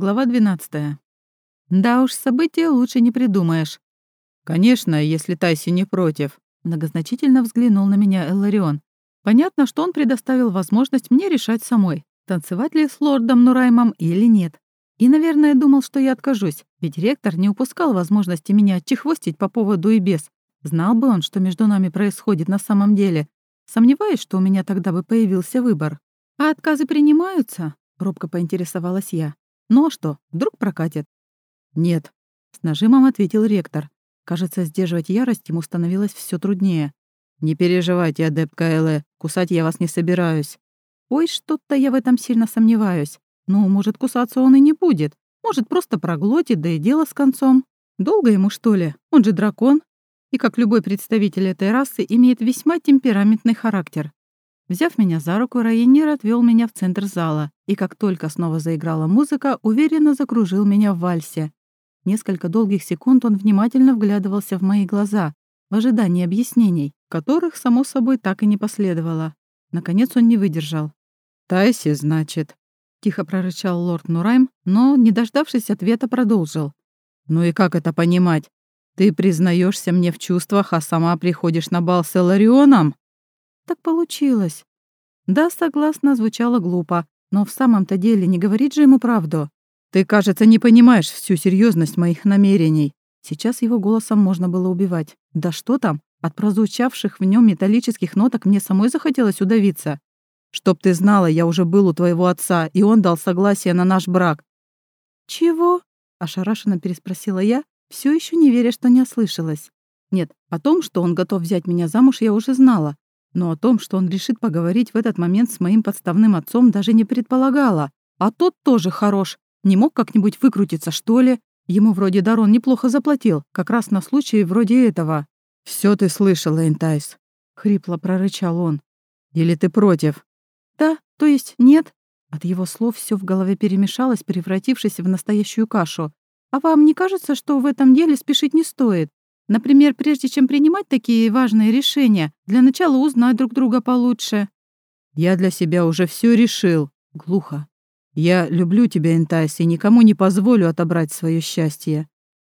Глава 12. Да уж, события лучше не придумаешь. Конечно, если Тайси не против. Многозначительно взглянул на меня Элларион. Понятно, что он предоставил возможность мне решать самой, танцевать ли с лордом Нураймом или нет. И, наверное, думал, что я откажусь, ведь ректор не упускал возможности меня отчехвостить по поводу и без. Знал бы он, что между нами происходит на самом деле. Сомневаюсь, что у меня тогда бы появился выбор. А отказы принимаются? Робко поинтересовалась я. Ну а что, вдруг прокатит? Нет, с нажимом ответил ректор. Кажется, сдерживать ярость ему становилось все труднее. «Не переживайте, адепт Каэлэ, кусать я вас не собираюсь». «Ой, что-то я в этом сильно сомневаюсь. Ну, может, кусаться он и не будет. Может, просто проглотит, да и дело с концом. Долго ему, что ли? Он же дракон. И, как любой представитель этой расы, имеет весьма темпераментный характер. Взяв меня за руку, Райенир отвел меня в центр зала, и как только снова заиграла музыка, уверенно закружил меня в вальсе. Несколько долгих секунд он внимательно вглядывался в мои глаза, в ожидании объяснений, которых, само собой, так и не последовало. Наконец он не выдержал. «Тайси, значит», — тихо прорычал лорд Нурайм, но, не дождавшись ответа, продолжил. «Ну и как это понимать? Ты признаешься мне в чувствах, а сама приходишь на бал с Эларионом?» Так получилось. Да, согласно, звучало глупо, но в самом-то деле не говорит же ему правду. Ты, кажется, не понимаешь всю серьезность моих намерений. Сейчас его голосом можно было убивать. Да что там? От прозвучавших в нем металлических ноток мне самой захотелось удавиться. Чтоб ты знала, я уже был у твоего отца, и он дал согласие на наш брак. Чего? ошарашенно переспросила я, все еще не веря, что не ослышалась. Нет, о том, что он готов взять меня замуж, я уже знала, но о том, что он решит поговорить в этот момент с моим подставным отцом, даже не предполагала. А тот тоже хорош. Не мог как-нибудь выкрутиться, что ли? Ему вроде Дарон неплохо заплатил, как раз на случай вроде этого. Все ты слышала, Энтайс», — хрипло прорычал он. «Или ты против?» «Да, то есть нет». От его слов все в голове перемешалось, превратившись в настоящую кашу. «А вам не кажется, что в этом деле спешить не стоит? Например, прежде чем принимать такие важные решения, для начала узнать друг друга получше. Я для себя уже все решил. Глухо. Я люблю тебя, Энтайс, и никому не позволю отобрать свое счастье.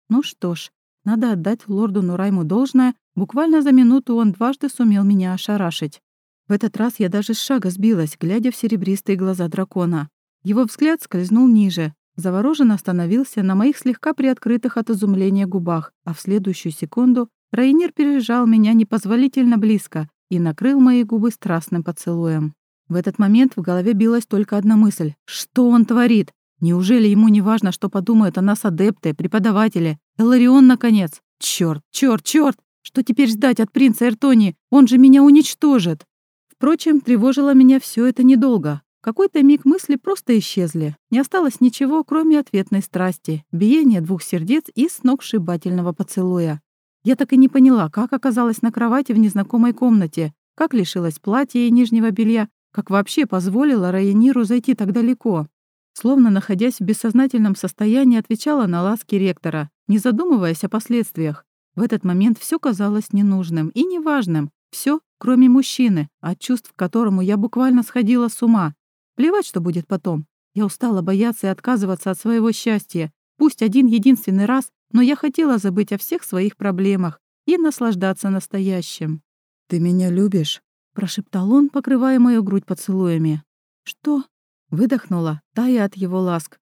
Ну что ж, надо отдать лорду Нурайму должное. Буквально за минуту он дважды сумел меня ошарашить. В этот раз я даже с шага сбилась, глядя в серебристые глаза дракона. Его взгляд скользнул ниже, завороженно остановился на моих слегка приоткрытых от изумления губах, а в следующую секунду Райнир пережал меня непозволительно близко и накрыл мои губы страстным поцелуем. В этот момент в голове билась только одна мысль. Что он творит? Неужели ему не важно, что подумают о нас адепты, преподаватели? Эларион, наконец! Чёрт, чёрт, чёрт! Что теперь ждать от принца Эртони? Он же меня уничтожит! Впрочем, тревожило меня все это недолго какой-то миг мысли просто исчезли. Не осталось ничего, кроме ответной страсти, биения двух сердец и сногсшибательного поцелуя. Я так и не поняла, как оказалась на кровати в незнакомой комнате, как лишилась платья и нижнего белья, как вообще позволила Райониру зайти так далеко. Словно находясь в бессознательном состоянии, отвечала на ласки ректора, не задумываясь о последствиях. В этот момент все казалось ненужным и неважным. Все, кроме мужчины, от чувств к которому я буквально сходила с ума, Плевать, что будет потом. Я устала бояться и отказываться от своего счастья. Пусть один единственный раз, но я хотела забыть о всех своих проблемах и наслаждаться настоящим. «Ты меня любишь?» — прошептал он, покрывая мою грудь поцелуями. «Что?» — выдохнула, тая от его ласк.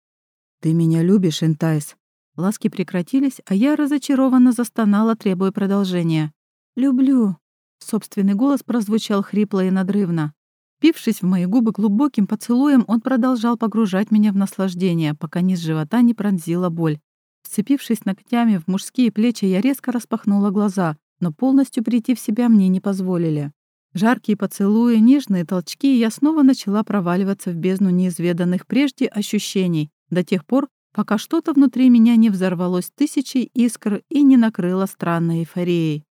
«Ты меня любишь, Энтайс?» Ласки прекратились, а я разочарованно застонала, требуя продолжения. «Люблю». Собственный голос прозвучал хрипло и надрывно. Впившись в мои губы глубоким поцелуем, он продолжал погружать меня в наслаждение, пока низ живота не пронзила боль. Вцепившись ногтями в мужские плечи, я резко распахнула глаза, но полностью прийти в себя мне не позволили. Жаркие поцелуи, нежные толчки, и я снова начала проваливаться в бездну неизведанных прежде ощущений, до тех пор, пока что-то внутри меня не взорвалось тысячей искр и не накрыло странной эйфорией.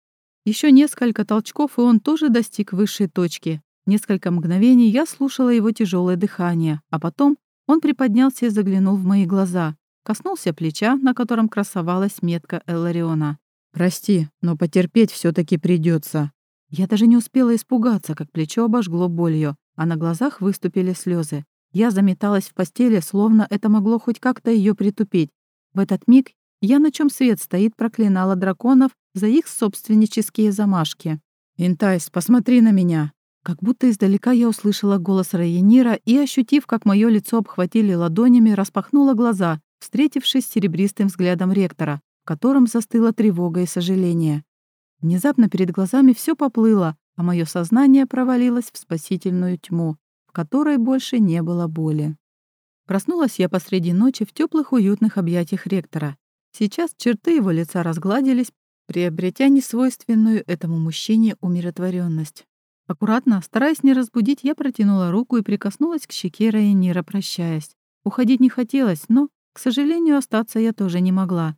Еще несколько толчков, и он тоже достиг высшей точки, Несколько мгновений я слушала его тяжелое дыхание, а потом он приподнялся и заглянул в мои глаза, коснулся плеча, на котором красовалась метка Эллариона. «Прости, но потерпеть все таки придется. Я даже не успела испугаться, как плечо обожгло болью, а на глазах выступили слезы. Я заметалась в постели, словно это могло хоть как-то ее притупить. В этот миг я, на чем свет стоит, проклинала драконов за их собственнические замашки. «Интайс, посмотри на меня!» Как будто издалека я услышала голос Райенира и, ощутив, как мое лицо обхватили ладонями, распахнула глаза, встретившись с серебристым взглядом ректора, в котором застыла тревога и сожаление. Внезапно перед глазами все поплыло, а мое сознание провалилось в спасительную тьму, в которой больше не было боли. Проснулась я посреди ночи в теплых уютных объятиях ректора. Сейчас черты его лица разгладились, приобретя несвойственную этому мужчине умиротворенность. Аккуратно, стараясь не разбудить, я протянула руку и прикоснулась к щеке Райнира, прощаясь. Уходить не хотелось, но, к сожалению, остаться я тоже не могла.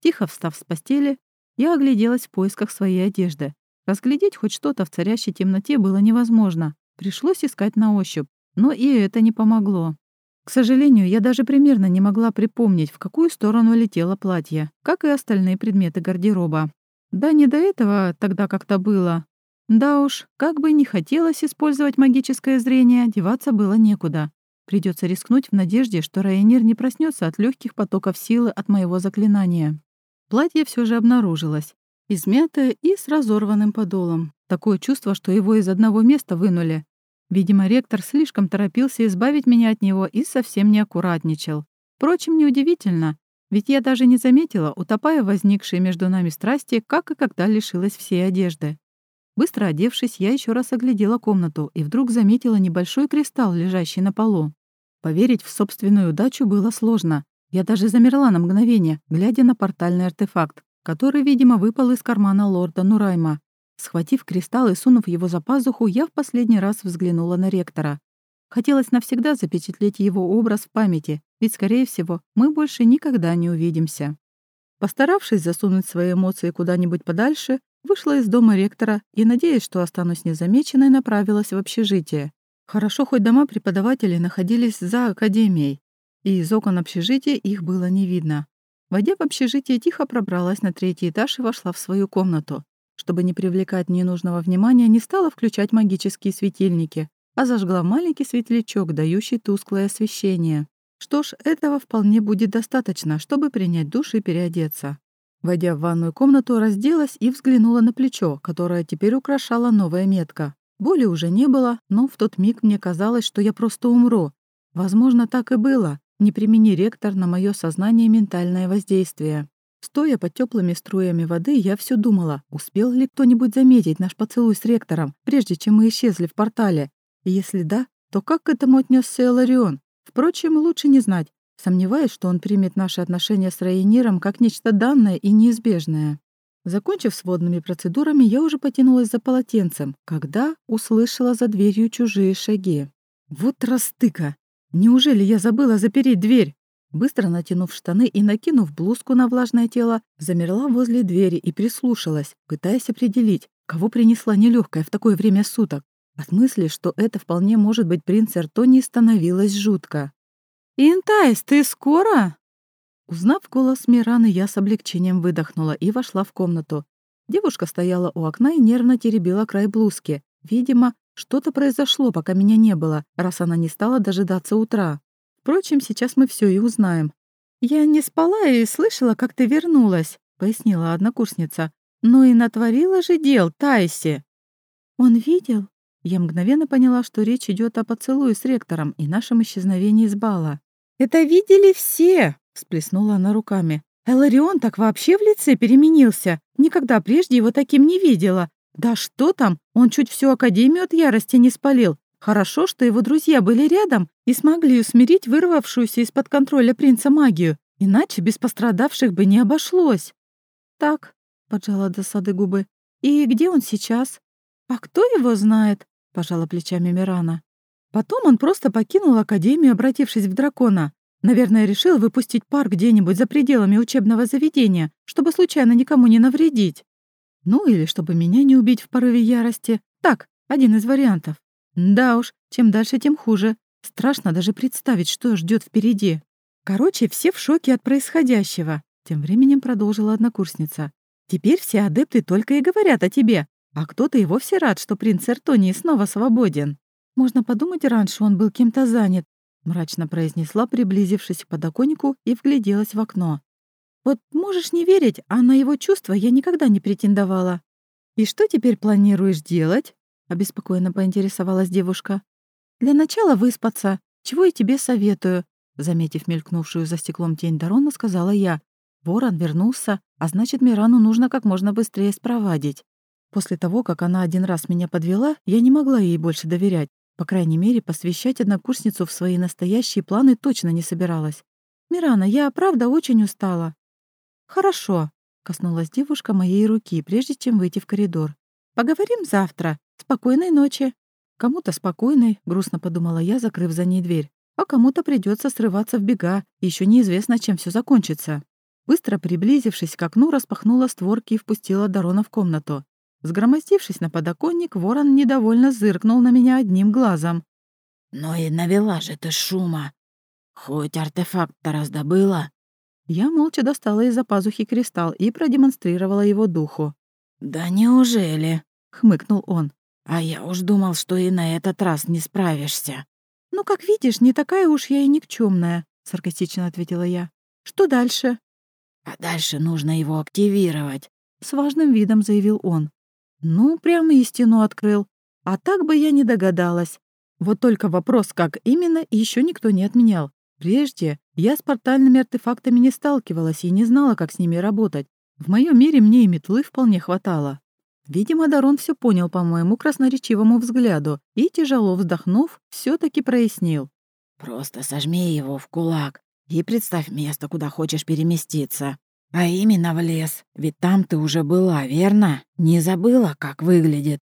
Тихо встав с постели, я огляделась в поисках своей одежды. Разглядеть хоть что-то в царящей темноте было невозможно. Пришлось искать на ощупь, но и это не помогло. К сожалению, я даже примерно не могла припомнить, в какую сторону летело платье, как и остальные предметы гардероба. Да не до этого тогда как-то было. Да уж, как бы не хотелось использовать магическое зрение, деваться было некуда. Придется рискнуть в надежде, что Районир не проснется от легких потоков силы от моего заклинания. Платье все же обнаружилось. Измятое и с разорванным подолом. Такое чувство, что его из одного места вынули. Видимо, ректор слишком торопился избавить меня от него и совсем не аккуратничал. Впрочем, неудивительно, ведь я даже не заметила, утопая в возникшей между нами страсти, как и когда лишилась всей одежды. Быстро одевшись, я еще раз оглядела комнату и вдруг заметила небольшой кристалл, лежащий на полу. Поверить в собственную удачу было сложно. Я даже замерла на мгновение, глядя на портальный артефакт, который, видимо, выпал из кармана лорда Нурайма. Схватив кристалл и сунув его за пазуху, я в последний раз взглянула на ректора. Хотелось навсегда запечатлеть его образ в памяти, ведь, скорее всего, мы больше никогда не увидимся. Постаравшись засунуть свои эмоции куда-нибудь подальше, Вышла из дома ректора и, надеясь, что останусь незамеченной, направилась в общежитие. Хорошо, хоть дома преподавателей находились за академией, и из окон общежития их было не видно. Войдя в общежитие, тихо пробралась на третий этаж и вошла в свою комнату. Чтобы не привлекать ненужного внимания, не стала включать магические светильники, а зажгла маленький светлячок, дающий тусклое освещение. Что ж, этого вполне будет достаточно, чтобы принять душ и переодеться. Войдя в ванную комнату, разделась и взглянула на плечо, которое теперь украшала новая метка. Боли уже не было, но в тот миг мне казалось, что я просто умру. Возможно, так и было. Не примени ректор на мое сознание ментальное воздействие. Стоя под теплыми струями воды, я все думала, успел ли кто-нибудь заметить наш поцелуй с ректором, прежде чем мы исчезли в портале. И если да, то как к этому отнесся Эларион? Впрочем, лучше не знать. Сомневаюсь, что он примет наши отношения с Райониром как нечто данное и неизбежное. Закончив с водными процедурами, я уже потянулась за полотенцем, когда услышала за дверью чужие шаги. Вот растыка! Неужели я забыла запереть дверь? Быстро натянув штаны и накинув блузку на влажное тело, замерла возле двери и прислушалась, пытаясь определить, кого принесла нелегкая в такое время суток. От мысли, что это вполне может быть принц Эртоний, становилось жутко. «Интайс, ты скоро?» Узнав голос Мираны, я с облегчением выдохнула и вошла в комнату. Девушка стояла у окна и нервно теребила край блузки. Видимо, что-то произошло, пока меня не было, раз она не стала дожидаться утра. Впрочем, сейчас мы все и узнаем. «Я не спала и слышала, как ты вернулась», — пояснила однокурсница. «Ну и натворила же дел, Тайси». «Он видел?» Я мгновенно поняла, что речь идет о поцелуе с ректором и нашем исчезновении из бала. «Это видели все!» — всплеснула она руками. «Эларион так вообще в лице переменился. Никогда прежде его таким не видела. Да что там, он чуть всю Академию от ярости не спалил. Хорошо, что его друзья были рядом и смогли усмирить вырвавшуюся из-под контроля принца магию, иначе без пострадавших бы не обошлось». «Так», — поджала досады губы, — «и где он сейчас?» «А кто его знает?» — пожала плечами Мирана. Потом он просто покинул Академию, обратившись в дракона. Наверное, решил выпустить пар где-нибудь за пределами учебного заведения, чтобы случайно никому не навредить. Ну или чтобы меня не убить в порыве ярости. Так, один из вариантов. Да уж, чем дальше, тем хуже. Страшно даже представить, что ждет впереди. Короче, все в шоке от происходящего. Тем временем продолжила однокурсница. Теперь все адепты только и говорят о тебе, а кто-то и вовсе рад, что принц Эртонии снова свободен. Можно подумать, раньше он был кем-то занят. мрачно произнесла, приблизившись к подоконнику и вгляделась в окно. «Вот можешь не верить, а на его чувства я никогда не претендовала». «И что теперь планируешь делать?» — обеспокоенно поинтересовалась девушка. «Для начала выспаться, чего и тебе советую», заметив мелькнувшую за стеклом тень Дарона, сказала я. Ворон вернулся, а значит, Мирану нужно как можно быстрее спровадить. После того, как она один раз меня подвела, я не могла ей больше доверять. По крайней мере, посвящать однокурсницу в свои настоящие планы точно не собиралась. «Мирана, я правда очень устала». «Хорошо», — коснулась девушка моей руки, прежде чем выйти в коридор. «Поговорим завтра. Спокойной ночи». Кому-то спокойной, грустно подумала я, закрыв за ней дверь. А кому-то придется срываться в бега, еще неизвестно, чем все закончится. Быстро приблизившись к окну, распахнула створки и впустила Дарона в комнату. Сгромоздившись на подоконник, ворон недовольно зыркнул на меня одним глазом. «Ну и навела же ты шума! Хоть артефакт-то раздобыла!» Я молча достала из-за пазухи кристалл и продемонстрировала его духу. «Да неужели?» — хмыкнул он. «А я уж думал, что и на этот раз не справишься». «Ну, как видишь, не такая уж я и никчемная, саркастично ответила я. «Что дальше?» «А дальше нужно его активировать», — с важным видом заявил он. «Ну, прямо истину открыл. А так бы я не догадалась. Вот только вопрос, как именно, еще никто не отменял. Прежде я с портальными артефактами не сталкивалась и не знала, как с ними работать. В моем мире мне и метлы вполне хватало. Видимо, Дарон все понял по моему красноречивому взгляду и, тяжело вздохнув, все таки прояснил. «Просто сожми его в кулак и представь место, куда хочешь переместиться. А именно в лес, ведь там ты уже была, верно? Не забыла, как выглядит?»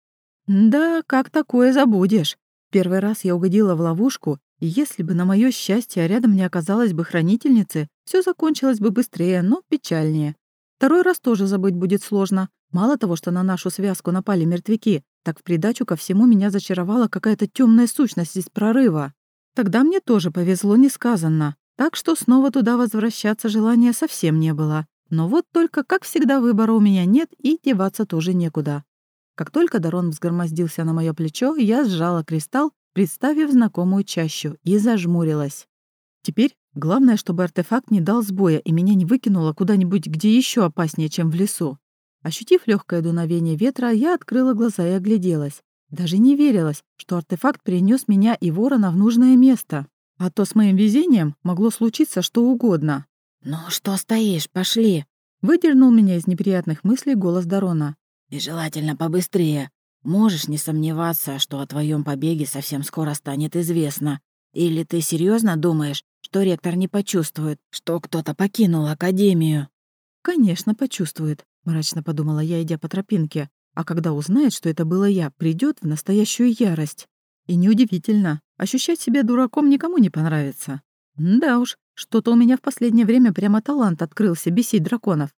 «Да, как такое забудешь? Первый раз я угодила в ловушку и если бы на мое счастье рядом не оказалась бы хранительницы, все закончилось бы быстрее, но печальнее. Второй раз тоже забыть будет сложно. Мало того, что на нашу связку напали мертвяки, так в придачу ко всему меня зачаровала какая-то темная сущность из прорыва. Тогда мне тоже повезло несказанно, так что снова туда возвращаться желания совсем не было. Но вот только, как всегда, выбора у меня нет и деваться тоже некуда. Как только Дарон взгромоздился на мое плечо, я сжала кристалл представив знакомую чащу, и зажмурилась. Теперь главное, чтобы артефакт не дал сбоя и меня не выкинуло куда-нибудь, где еще опаснее, чем в лесу. Ощутив легкое дуновение ветра, я открыла глаза и огляделась. Даже не верилось, что артефакт перенес меня и ворона в нужное место. А то с моим везением могло случиться что угодно. «Ну что стоишь, пошли!» Выдернул меня из неприятных мыслей голос Дарона. «И желательно побыстрее. Можешь не сомневаться, что о твоем побеге совсем скоро станет известно. Или ты серьезно думаешь, что ректор не почувствует, что кто-то покинул Академию?» «Конечно, почувствует», — мрачно подумала я, идя по тропинке. «А когда узнает, что это было я, придет в настоящую ярость. И неудивительно, ощущать себя дураком никому не понравится. Да уж, что-то у меня в последнее время прямо талант открылся бесить драконов.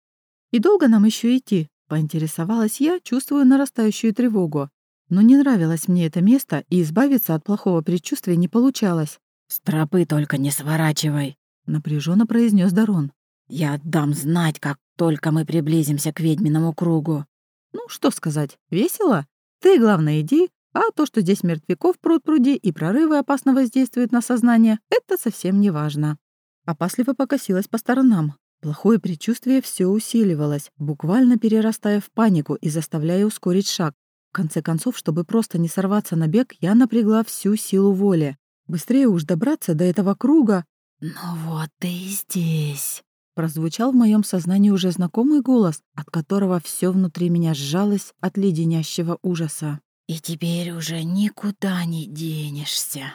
И долго нам еще идти?» Поинтересовалась я, чувствуя нарастающую тревогу. Но не нравилось мне это место, и избавиться от плохого предчувствия не получалось. «С тропы только не сворачивай», — напряженно произнес Дарон. «Я отдам знать, как только мы приблизимся к ведьминому кругу». «Ну, что сказать, весело? Ты, главное, иди, а то, что здесь мертвяков пруд пруди и прорывы опасно воздействуют на сознание, это совсем не важно». Опасливо покосилась по сторонам. Плохое предчувствие все усиливалось, буквально перерастая в панику и заставляя ускорить шаг. В конце концов, чтобы просто не сорваться на бег, я напрягла всю силу воли. Быстрее уж добраться до этого круга. «Ну вот ты и здесь», — прозвучал в моем сознании уже знакомый голос, от которого все внутри меня сжалось от леденящего ужаса. «И теперь уже никуда не денешься».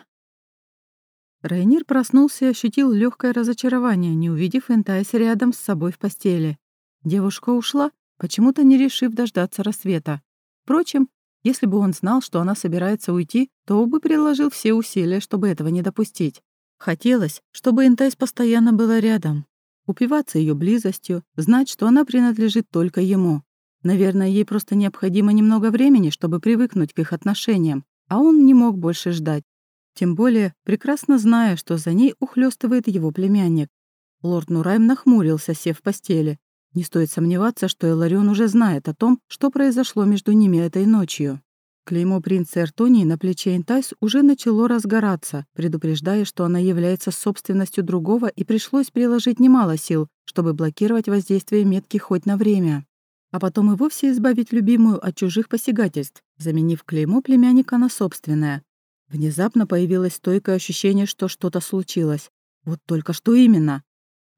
Рейнир проснулся и ощутил легкое разочарование, не увидев Энтайс рядом с собой в постели. Девушка ушла, почему-то не решив дождаться рассвета. Впрочем, если бы он знал, что она собирается уйти, то бы приложил все усилия, чтобы этого не допустить. Хотелось, чтобы Энтайс постоянно была рядом. Упиваться ее близостью, знать, что она принадлежит только ему. Наверное, ей просто необходимо немного времени, чтобы привыкнуть к их отношениям, а он не мог больше ждать. Тем более, прекрасно зная, что за ней ухлёстывает его племянник. Лорд Нурайм нахмурился, сев в постели. Не стоит сомневаться, что Эларион уже знает о том, что произошло между ними этой ночью. Клеймо принца Эртонии на плече Интайс уже начало разгораться, предупреждая, что она является собственностью другого и пришлось приложить немало сил, чтобы блокировать воздействие метки хоть на время. А потом и вовсе избавить любимую от чужих посягательств, заменив клеймо племянника на собственное. Внезапно появилось стойкое ощущение, что что-то случилось. Вот только что именно.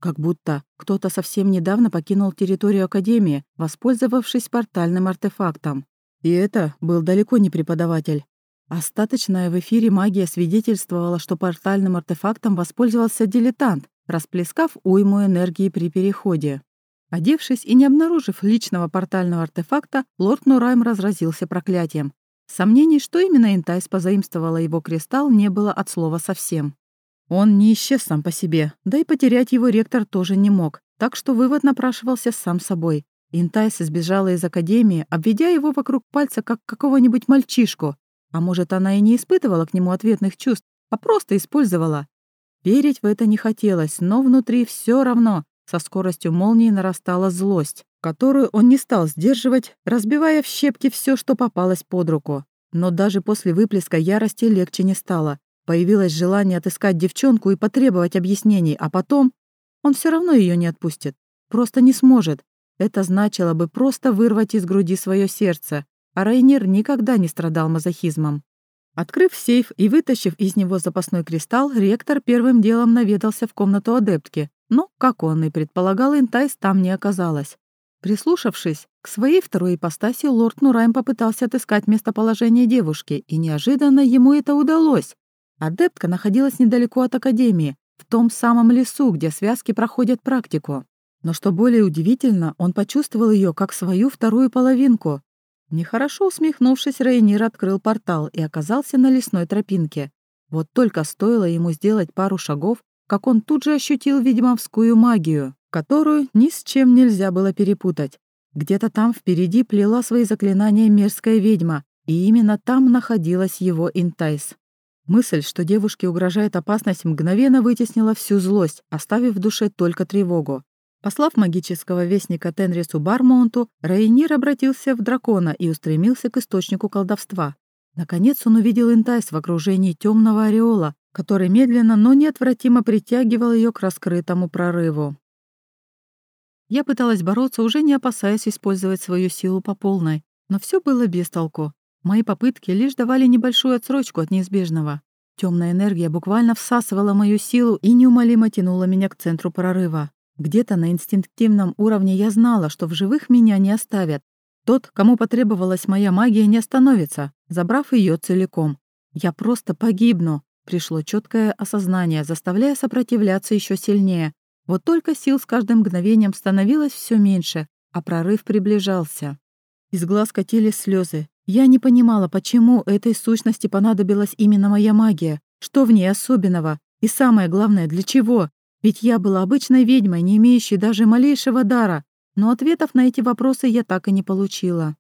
Как будто кто-то совсем недавно покинул территорию Академии, воспользовавшись портальным артефактом. И это был далеко не преподаватель. Остаточная в эфире магия свидетельствовала, что портальным артефактом воспользовался дилетант, расплескав уйму энергии при переходе. Одевшись и не обнаружив личного портального артефакта, лорд Нурайм разразился проклятием. Сомнений, что именно Интайс позаимствовала его кристалл, не было от слова совсем. Он не исчез сам по себе, да и потерять его ректор тоже не мог, так что вывод напрашивался сам собой. Интайс сбежала из академии, обведя его вокруг пальца, как какого-нибудь мальчишку. А может, она и не испытывала к нему ответных чувств, а просто использовала. Верить в это не хотелось, но внутри все равно со скоростью молнии нарастала злость, которую он не стал сдерживать, разбивая в щепки все, что попалось под руку. Но даже после выплеска ярости легче не стало. Появилось желание отыскать девчонку и потребовать объяснений, а потом он все равно ее не отпустит. Просто не сможет, это значило бы просто вырвать из груди свое сердце, а Райнер никогда не страдал мазохизмом. Открыв сейф и вытащив из него запасной кристалл, ректор первым делом наведался в комнату адептки, но, как он и предполагал, Интайс там не оказалось. Прислушавшись к своей второй ипостаси, лорд Нурайм попытался отыскать местоположение девушки, и неожиданно ему это удалось. Адептка находилась недалеко от Академии, в том самом лесу, где связки проходят практику. Но что более удивительно, он почувствовал ее как свою вторую половинку. Нехорошо усмехнувшись, Рейнир открыл портал и оказался на лесной тропинке. Вот только стоило ему сделать пару шагов, как он тут же ощутил ведьмовскую магию, которую ни с чем нельзя было перепутать. Где-то там впереди плела свои заклинания мерзкая ведьма, и именно там находилась его Интайс. Мысль, что девушке угрожает опасность, мгновенно вытеснила всю злость, оставив в душе только тревогу. Послав магического вестника Тенрису Бармонту, Рейнир обратился в дракона и устремился к источнику колдовства. Наконец он увидел Интайс в окружении темного ореола, который медленно, но неотвратимо притягивал ее к раскрытому прорыву. Я пыталась бороться, уже не опасаясь использовать свою силу по полной, но все было без толку. Мои попытки лишь давали небольшую отсрочку от неизбежного. Темная энергия буквально всасывала мою силу и неумолимо тянула меня к центру прорыва. Где-то на инстинктивном уровне я знала, что в живых меня не оставят. Тот, кому потребовалась моя магия, не остановится, забрав ее целиком. Я просто погибну. Пришло четкое осознание, заставляя сопротивляться еще сильнее. Вот только сил с каждым мгновением становилось все меньше, а прорыв приближался. Из глаз катились слезы. Я не понимала, почему этой сущности понадобилась именно моя магия, что в ней особенного, и самое главное, для чего. Ведь я была обычной ведьмой, не имеющей даже малейшего дара, но ответов на эти вопросы я так и не получила.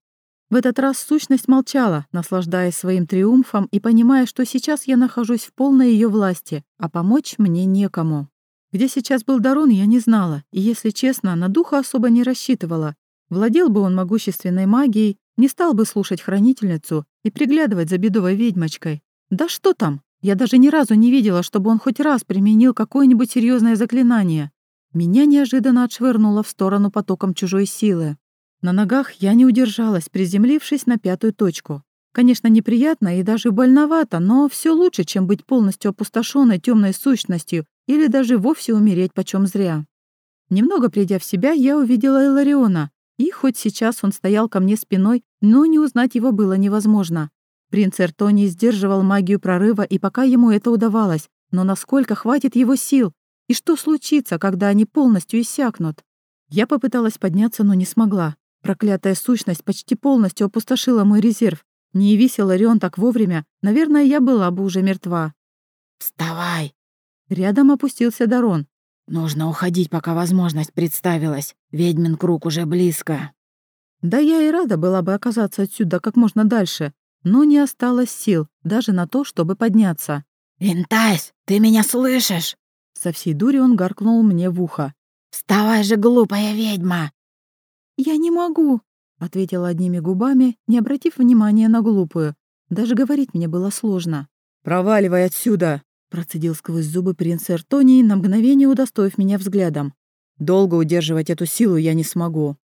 В этот раз сущность молчала, наслаждаясь своим триумфом и понимая, что сейчас я нахожусь в полной ее власти, а помочь мне некому. Где сейчас был Дарон, я не знала, и, если честно, на духа особо не рассчитывала. Владел бы он могущественной магией, не стал бы слушать хранительницу и приглядывать за бедовой ведьмочкой. Да что там, я даже ни разу не видела, чтобы он хоть раз применил какое-нибудь серьезное заклинание. Меня неожиданно отшвырнуло в сторону потоком чужой силы. На ногах я не удержалась, приземлившись на пятую точку. Конечно, неприятно и даже больновато, но все лучше, чем быть полностью опустошенной темной сущностью или даже вовсе умереть почем зря. Немного придя в себя, я увидела Элариона, и хоть сейчас он стоял ко мне спиной, но не узнать его было невозможно. Принц Эртоний сдерживал магию прорыва, и пока ему это удавалось, но насколько хватит его сил? И что случится, когда они полностью иссякнут? Я попыталась подняться, но не смогла. Проклятая сущность почти полностью опустошила мой резерв. Не явись Ларион так вовремя, наверное, я была бы уже мертва. «Вставай!» Рядом опустился Дарон. «Нужно уходить, пока возможность представилась. Ведьмин круг уже близко». Да я и рада была бы оказаться отсюда как можно дальше, но не осталось сил даже на то, чтобы подняться. «Винтась, ты меня слышишь?» Со всей дури он гаркнул мне в ухо. «Вставай же, глупая ведьма!» «Я не могу!» — ответила одними губами, не обратив внимания на глупую. Даже говорить мне было сложно. «Проваливай отсюда!» — процедил сквозь зубы принц Эртонии, на мгновение удостоив меня взглядом. «Долго удерживать эту силу я не смогу».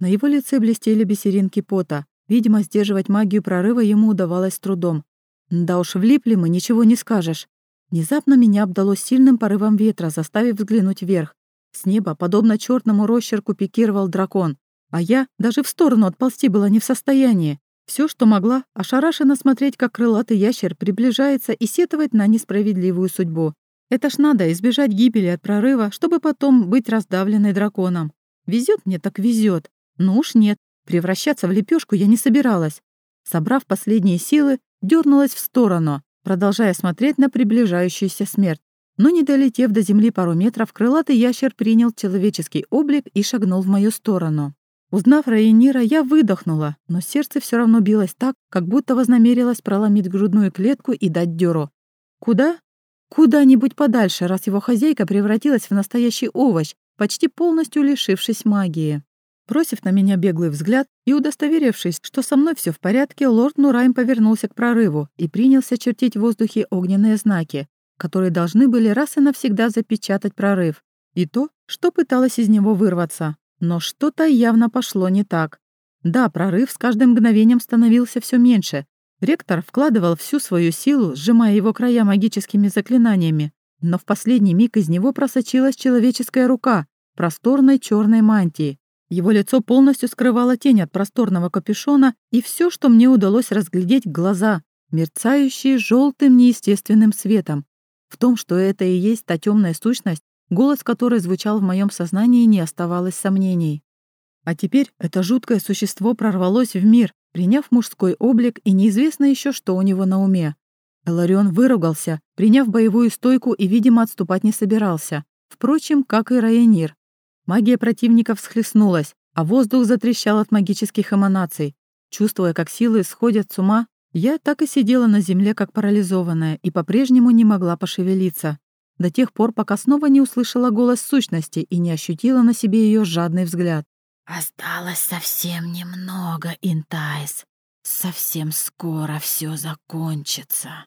На его лице блестели бисеринки пота. Видимо, сдерживать магию прорыва ему удавалось с трудом. Да уж, влипли мы, ничего не скажешь. Внезапно меня обдало сильным порывом ветра, заставив взглянуть вверх. С неба, подобно черному росчерку, пикировал дракон. А я даже в сторону отползти была не в состоянии. Все, что могла, ошарашенно смотреть, как крылатый ящер приближается и сетовать на несправедливую судьбу. Это ж надо избежать гибели от прорыва, чтобы потом быть раздавленной драконом. Везет мне так везет. Ну уж нет, превращаться в лепешку я не собиралась. Собрав последние силы, дернулась в сторону, продолжая смотреть на приближающуюся смерть. Но не долетев до земли пару метров, крылатый ящер принял человеческий облик и шагнул в мою сторону. Узнав Райнира, я выдохнула, но сердце все равно билось так, как будто вознамерилась проломить грудную клетку и дать дёру. Куда? Куда-нибудь подальше, раз его хозяйка превратилась в настоящий овощ, почти полностью лишившись магии. Бросив на меня беглый взгляд и удостоверившись, что со мной все в порядке, лорд Нурайм повернулся к прорыву и принялся чертить в воздухе огненные знаки, которые должны были раз и навсегда запечатать прорыв, и то, что пыталось из него вырваться. Но что-то явно пошло не так. Да, прорыв с каждым мгновением становился все меньше. Ректор вкладывал всю свою силу, сжимая его края магическими заклинаниями, но в последний миг из него просочилась человеческая рука просторной черной мантии. Его лицо полностью скрывало тень от просторного капюшона, и все, что мне удалось разглядеть, глаза, мерцающие желтым неестественным светом. В том, что это и есть та темная сущность, голос которой звучал в моем сознании, не оставалось сомнений. А теперь это жуткое существо прорвалось в мир, приняв мужской облик и неизвестно еще, что у него на уме. Эларион выругался, приняв боевую стойку и, видимо, отступать не собирался. Впрочем, как и Районир. Магия противников схлестнулась, а воздух затрещал от магических эманаций. Чувствуя, как силы сходят с ума, я так и сидела на земле, как парализованная, и по-прежнему не могла пошевелиться до тех пор, пока снова не услышала голос сущности и не ощутила на себе ее жадный взгляд. «Осталось совсем немного, Интайс. Совсем скоро все закончится».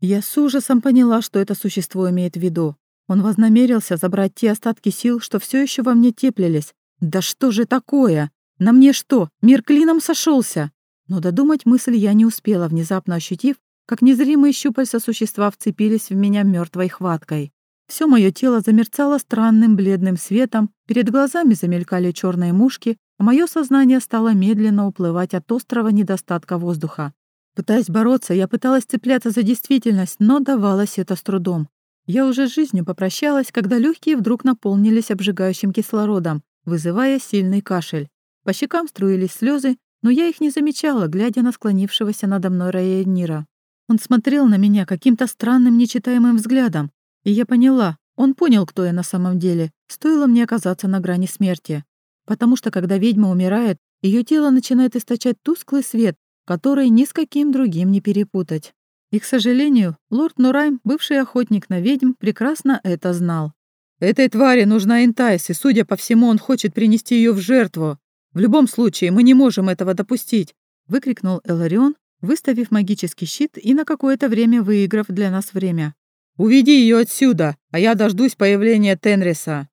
Я с ужасом поняла, что это существо имеет в виду. Он вознамерился забрать те остатки сил, что все еще во мне теплились. Да что же такое? На мне что, мир клином сошелся? Но додумать мысль я не успела, внезапно ощутив, как незримые щупальца существа вцепились в меня мертвой хваткой. Все мое тело замерцало странным бледным светом, перед глазами замелькали черные мушки, а мое сознание стало медленно уплывать от острого недостатка воздуха. Пытаясь бороться, я пыталась цепляться за действительность, но давалось это с трудом. Я уже с жизнью попрощалась, когда легкие вдруг наполнились обжигающим кислородом, вызывая сильный кашель. По щекам струились слезы, но я их не замечала, глядя на склонившегося надо мной Раенира. Он смотрел на меня каким-то странным нечитаемым взглядом, и я поняла, он понял, кто я на самом деле. Стоило мне оказаться на грани смерти. Потому что, когда ведьма умирает, ее тело начинает источать тусклый свет, который ни с каким другим не перепутать. И, к сожалению, лорд Нурайм, бывший охотник на ведьм, прекрасно это знал. «Этой твари нужна Интайс, и, судя по всему, он хочет принести ее в жертву. В любом случае, мы не можем этого допустить!» — выкрикнул Эларион, выставив магический щит и на какое-то время выиграв для нас время. «Уведи ее отсюда, а я дождусь появления Тенриса».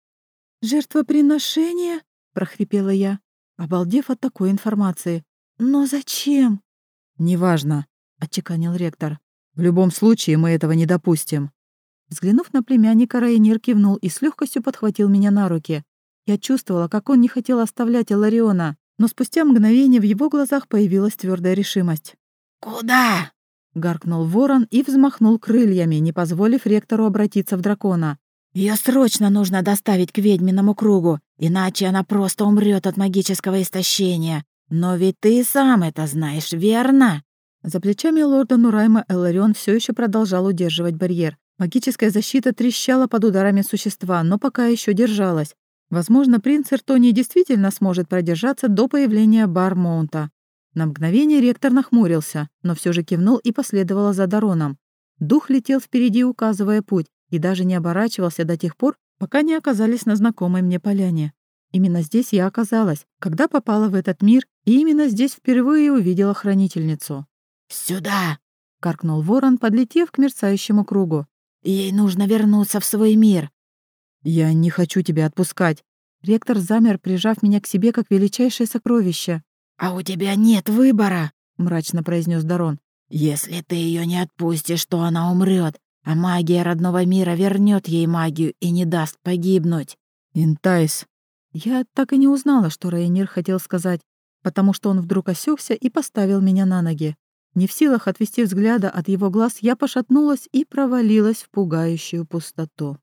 «Жертвоприношение?» — прохрипела я, обалдев от такой информации. «Но зачем?» «Неважно», — отчеканил ректор. «В любом случае мы этого не допустим». Взглянув на племянника, Райнир кивнул и с легкостью подхватил меня на руки. Я чувствовала, как он не хотел оставлять Элариона, но спустя мгновение в его глазах появилась твердая решимость. «Куда?» — гаркнул ворон и взмахнул крыльями, не позволив ректору обратиться в дракона. Ее срочно нужно доставить к ведьминому кругу, иначе она просто умрет от магического истощения. Но ведь ты сам это знаешь, верно?» За плечами лорда Нурайма Эларион все еще продолжал удерживать барьер. Магическая защита трещала под ударами существа, но пока еще держалась. Возможно, принц Эртони действительно сможет продержаться до появления Бармонта. На мгновение ректор нахмурился, но все же кивнул и последовал за Дароном. Дух летел впереди, указывая путь, и даже не оборачивался до тех пор, пока не оказались на знакомой мне поляне. Именно здесь я оказалась, когда попала в этот мир, и именно здесь впервые увидела хранительницу. «Сюда!» — каркнул ворон, подлетев к мерцающему кругу. «Ей нужно вернуться в свой мир!» «Я не хочу тебя отпускать!» Ректор замер, прижав меня к себе как величайшее сокровище. «А у тебя нет выбора!» — мрачно произнес Дарон. «Если ты ее не отпустишь, то она умрет, а магия родного мира вернет ей магию и не даст погибнуть». «Интайс!» Я так и не узнала, что Рейнир хотел сказать, потому что он вдруг осекся и поставил меня на ноги. Не в силах отвести взгляда от его глаз, я пошатнулась и провалилась в пугающую пустоту.